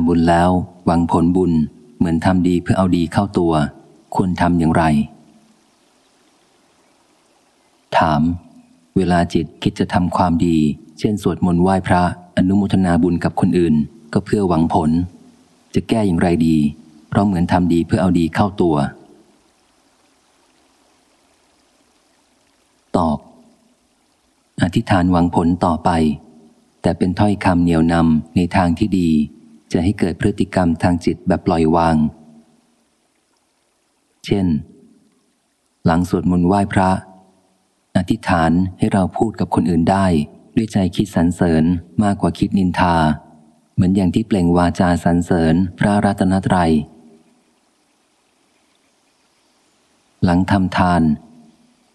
ำบุญแล้ว หวังผลบุญ เหมือนทำดีเพื่อเอาดีเข้าตัว ควรทำอย่างไร ถาม เวลาจิตคิดจะทำความดี เช่นสวดมนต์ไหว้พระ อนุโมทนาบุญกับคนอื่น ก็เพื่อหวังผล จะแก้อย่างไรดี เพราะเหมือนทำดีเพื่อเอาดีเข้าตัว ตอบ อธิษฐานหวังผลต่อไปแต่เป็นถ้อยคำเหนี่ยวนำในทางที่ดี จะให้เกิดพฤติกรรมทางจิตแบบปล่อยวาง เช่น หลังสวดมนต์ไหว้พระ อธิษฐานให้เราพูดกับคนอื่นได้ ด้วยใจคิดสรรเสริญมากกว่าคิดนินทา เหมือนอย่างที่เปล่งวาจาสรรเสริญพระรัตนตรัย หลังทำทาน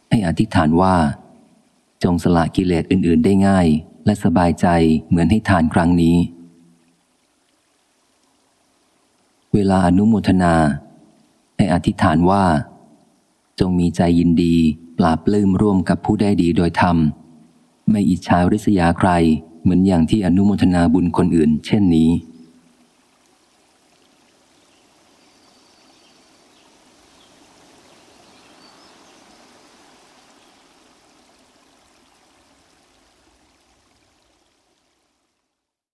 ให้อธิษฐานว่า จงสละกิเลสอื่น ๆ ได้ง่าย และสบายใจเหมือนให้ทานครั้งนี้ เวลาอนุโมทนาให้อธิษฐานว่า จงมีใจยินดีปราบปลื้มร่วมกับผู้ได้ดีโดยธรรม ไม่อิจฉาริษยาใครเหมือนอย่างที่อนุโมทนาบุญคนอื่น เช่นนี้